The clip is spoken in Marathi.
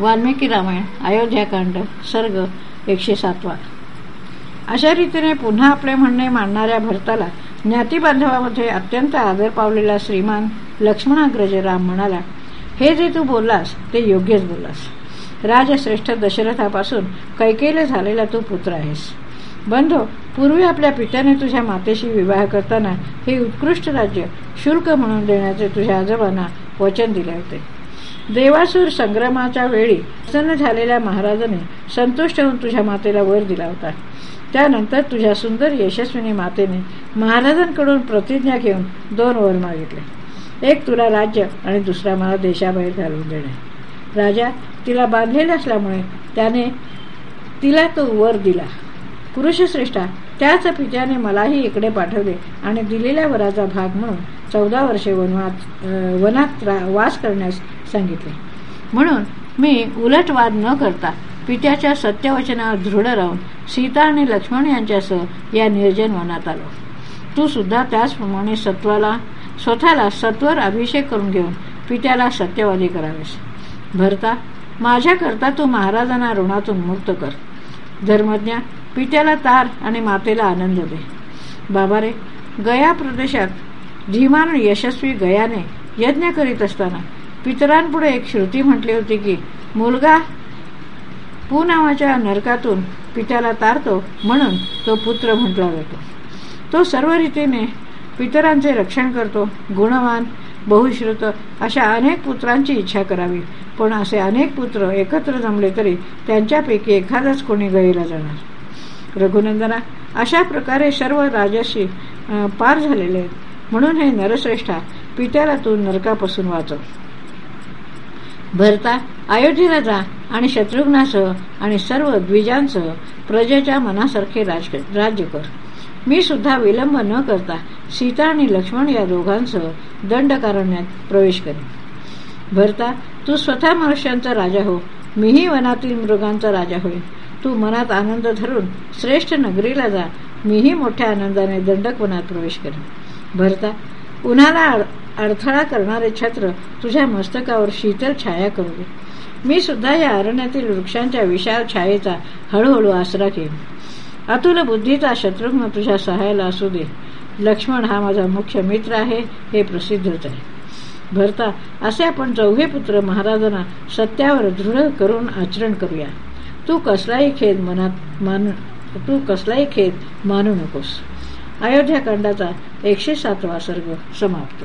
वाल्मिकी रामायण अयोध्याकांड सर्ग एकशे सातवा अशा रीतीने पुन्हा आपले म्हणणे मांडणाऱ्या भरताला ज्ञातीबांधवामध्ये अत्यंत आदर पावलेला श्रीमान लक्ष्मणाग्रज राम म्हणाला हे जे तू बोललास ते योग्यच बोललास. राजश्रेष्ठ दशरथापासून कैकेले झालेला तू पुत्र आहेस. बंधो पूर्वी आपल्या पित्याने तुझ्या मातेशी विवाह करताना हे उत्कृष्ट राज्य शुल्क म्हणून देण्याचे तुझ्या आजोबांना वचन दिले होते. देवासूर संग्रामाच्या वेळी प्रसन्न झालेल्या महाराजाने संतुष्ट होऊन तुझ्या मातेला वर दिला होता. त्यानंतर तुझ्या सुंदर यशस्विनी मातेने महाराजांकडून प्रतिज्ञा घेऊन दोन वर मागितले. एक तुला राज्य आणि दुसरा मला देशाबाहेर घालवून देणे. राजा तिला बांधलेला असल्यामुळे त्याने तिला तो वर दिला. पुरुषश्रेष्ठा त्याच पित्याने मलाही इकडे पाठवले आणि दिलेल्या वराचा भाग म्हणून चौदा वर्षे वनवात वनात वास करण्यास सांगितले. म्हणून मी उलटवाद न करता पित्याच्या सत्यवचनावर दृढ राहून सीता आणि लक्ष्मण यांच्यासह या निर्जन वनात आलो. तू सुद्धा त्याचप्रमाणे सत्वाला स्वतःला सत्वर अभिषेक करून घेऊन पित्याला सत्यवादी करावेस. भरता माझ्याकरता तू महाराजांना ऋणातून मुक्त कर. धर्मज्ञा पित्याला तार आणि मातेला आनंद दे. बाबा रे गया प्रदेशात धीमान यशस्वी गयाने यज्ञ करीत असताना पितरांपुढे एक श्रुती म्हटली होती की मुलगा पू नावाच्या नरकातून पित्याला तारतो म्हणून तो पुत्र म्हटला जातो. तो सर्व रीतीने पितरांचे रक्षण करतो गुणवान बहुश्रुत अशा अनेक पुत्रांची इच्छा करावी. पण असे अनेक पुत्र एकत्र जमले तरी त्यांच्यापैकी एखादाच कोणी गईला जाणार. रघुनंदना अशा प्रकारे सर्व राजाशी पार झालेले आहेत. म्हणून हे नरश्रेष्ठा पित्याला तू नरकापासून वाचव. भरता अयोध्येला जा आणि शत्रुघ्नासह आणि सर्व द्विजांसह प्रजेच्या मनासारखे राज्य कर. मी सुद्धा विलंब न करता सीता आणि लक्ष्मण या दोघांसह दंडकारण्यात प्रवेश करेन. भरता तू स्वतः मनुष्यांचा राजा हो. मीही वनातील मृगांचा राजा होईल तू मनात आनंद धरून श्रेष्ठ नगरीला जा. मीही मोठ्या आनंदाने दंडकवनात प्रवेश करेन. भरता उन्हाला अडथळा करणारे छत्र तुझ्या मस्तकावर शीतल छाया करू दे मी सुद्धा या अरण्यातील वृक्षांच्या विशाल छायेचा हळूहळू आसरा घेईन. अतुल बुद्धीचा शत्रुघ्न तुझ्या सहाय्याला असू दे. लक्ष्मण हा माझा मुख्य मित्र आहे हे प्रसिद्धच आहे. भरता असे आपण चौघे पुत्र महाराजांना सत्यावर दृढ करून आचरण करूया. तू कसलाही खेद मनात मान तू कसलाही खेद मानू नकोस. अयोध्याकांडाचा एकशे सातवा सर्ग समाप्त.